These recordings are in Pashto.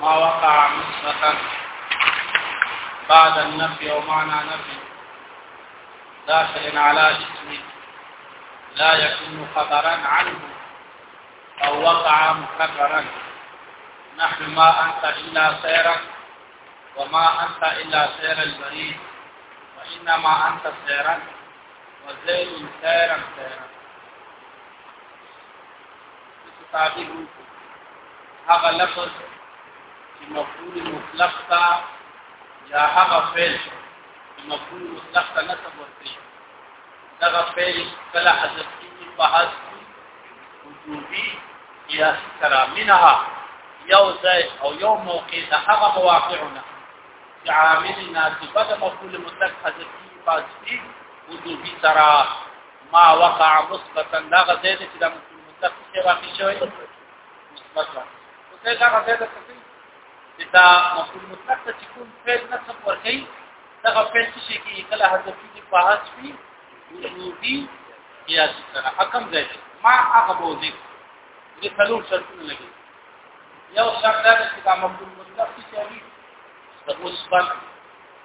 ما وقع مسبقا بعد النفي ومعنى نفي داخل على اسم لا يكون خبرا عنه أو وقع مكررا نحن ما أنت إلا سيرا وما أنت إلا سير البريد وإنما أنت سيرا وزيد سيرا سيرا تعبیر وکړو هغه لفظ چې مفعول مطلق تا یا هغه فعل چې مفعول مطلق تا نه ثبوتي دغه فعل کله حذف کیږي په حذف وجوبي یا سره منها یو ځای او یو موقع د هغه مواقعونه چې عامل ناسبه د مفعول مطلق حذف کیږي په حذف وجوبي سره ما وقع مثبتا دا غزه دې چې د مفعول مطلق څخه واقع شوی مثبتا اوسه دا غزه دې چې دا مفعول مطلق ته چې کوم فعل نصب ورکړي دا فعل چې کې کله حذف دي په حذفي وجودي یا سره حکم ځای ما هغه بوزي دې څلور شرطونه لګي یو شرط دا چې دا مفعول مطلق چې وي مثبت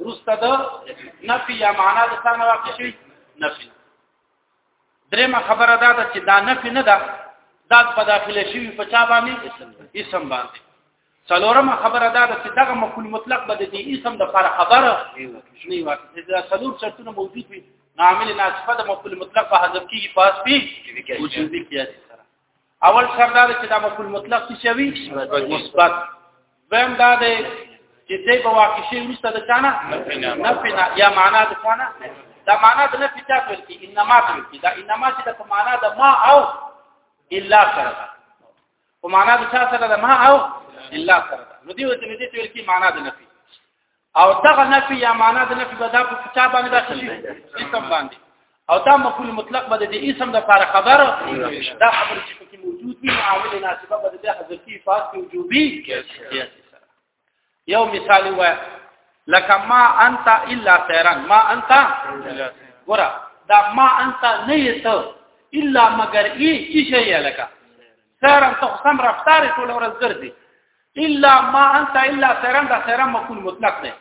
ورسته د نفي یا معنا د ثانه واقع شي نفي درېمه خبره دا ده چې دا نفي نه ده دا په داخله شي په چا باندې اسم باندې څلورمه خبره دا ده چې دغه مفعول مطلق به د دې اسم د پر خبره نه واقع دا څلور شرطونه موجود وي عامل ناسبه د مفعول مطلق په حذف کې پاس پی وجودي کیږي اول شرط دا چې دا مفعول مطلق څه وي مثبت دویم دا دی چې دې په واقع شي ورسته د چانه نفینا یا معنا د چانه دا معنا د نفی چا په کې انما په کې دا انما چې د معنا د ما او الا سره او معنا د چا سره د ما او الا سره نو دې وته دې ته کې معنا د نفی او دغه نفي یا معنا د نفي به دا په کتاب باندې داخل شي اسم باندې او دا مفعول مطلق به د اسم د لپاره خبر دا خبر چې پکې موجود وي عامل ناسبه به د حذفي فاصل وجوبي یو مثال و لکه ما انت الا سيران ما انت ګورا دا ما انت نه یته الا مگر ای چې شي لکه سيران ته سم رفتار ټول ورځ ګرځي الا ما انت الا سرن دا سرن مقول مطلق ده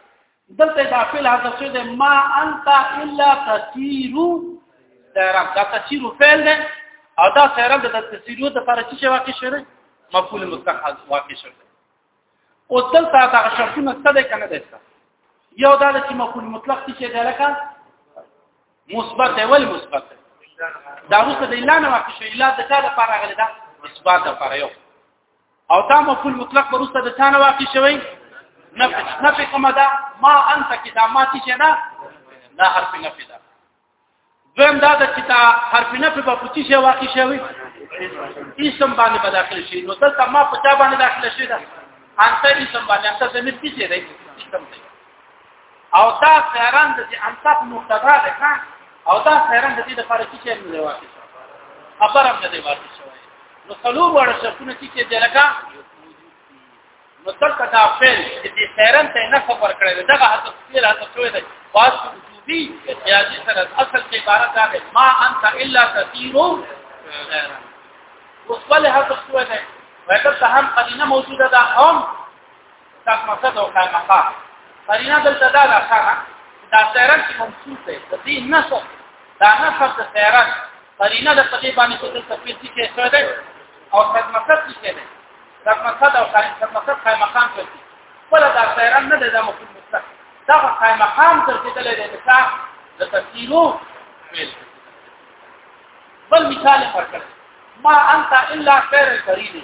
دلته دا فعل حذف شوی ده ما انت الا تسير سرن دا تسير فعل ده او دا سرن د تسير د پر چې واقع شوی مقول مطلق حذف واقع شوی او دلته دا شرطونه څه ده کنه ده یو دا چې مقول مطلق چې ده لکه مثبت ول مثبت دا اوس د الا نه واقع شوی الا د کار لپاره غلې ده مثبت لپاره یو او دا مفعول مطلق ورسته د ثانه واقع شوی نفي نفي کومه ده ما انت کې دا ما چې نه دا حرف نفي ده دویم دا د کتا حرف نفي په پوتې شی واقع شوی اسم باندې به داخل شي نو دلته ما په چا باندې داخل شي دا انت اسم باندې انت زمير کې دی اسم دی او دا خیران د دې انصاف مقتضا ده ښا او دا خیران د دې د فرق کې نه دی واقع خبر هم نه دی واقع شوی نو څلور وړ شپونه کې چې دلګه نو تلته دا فعل چې دې خیران ته نه خبر کړی دغه حتی فعل حتی شوی دی واس وجوبي یا دې سره اصل کې عبارت ده ما انت الا كثير خیران وصله حتی شوی دی وکړه هم قدینه موجوده ده هم دا مقصد او قائم مقام قرینه دلته دا ده ښه دا سیرت چې منصوب دی د دې نسب دا نسب د سیرت قرینه د پدې باندې چې دلته پیسې کې څه ده او قد مقصد څه ده قد مقصد او قد مقصد قائم مقام څه دي ولا دا سیرت نه ده د مفهوم مستق دا قائم مقام تر دې تللی دی مثال د تفسیرو فعل بل مثال ورکړ ما انت الا خير الفريد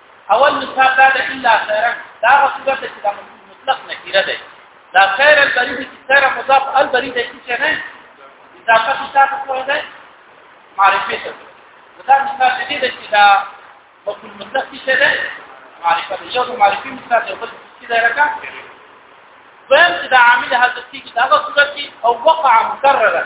اول مثال دا ده الا خيرا دا صورت چې دا مطلق نکره ده دا خير البريد چې خير مضاف البريد چې نه اضافه چې تاسو کوی ده معرفه ته دا مثال دې ده چې دا مفعول مطلق څه ده معرفه ده یو معرفي مثال دی بل څه ده راکا دویم چې دا عامل حذف کیږي دا صورت کې او وقع مکرره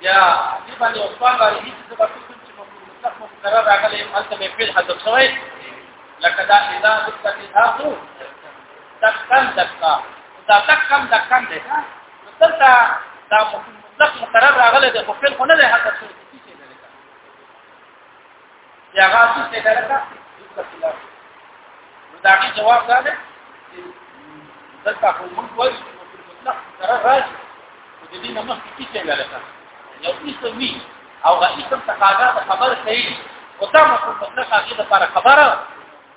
بیا دې باندې عثمان باندې هیڅ څه پاتې کوم چې مطلق مقرر راغلی هلته به فعل حذف شوی لکه دا اذا ذکرت الاخر دکن دکا دا دکن دکن دی دلته دا مطلق مقرر راغلی د خپل خو نه دی حذف شوی یا غاصی څه کړه دا غي جواب دا ده دلته خو موږ وایو چې په مطلق سره راځي او د دې نه مخکې څه څنګه لکه یو څه وی او غي کوم تقاضا د خبر کوي او دا مطلب مطلق هغه د لپاره خبره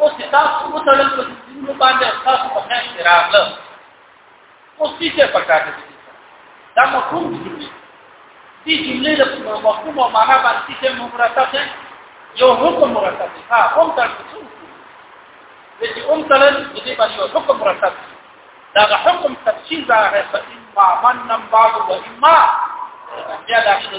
اوس تاسو په تړل په دې باندې تاسو په خیر کې راغله اوس دې څه پکار دي دا مفهوم دي دې جملې د مفهوم او معنا باندې څه مرتب ده یو حکم مرتب دی ها هم تاسو څه دې چې هم تړل دې باندې یو حکم مرتب دی دا حکم تفصیل راغی په اما من بعد و اما بیا دا شنو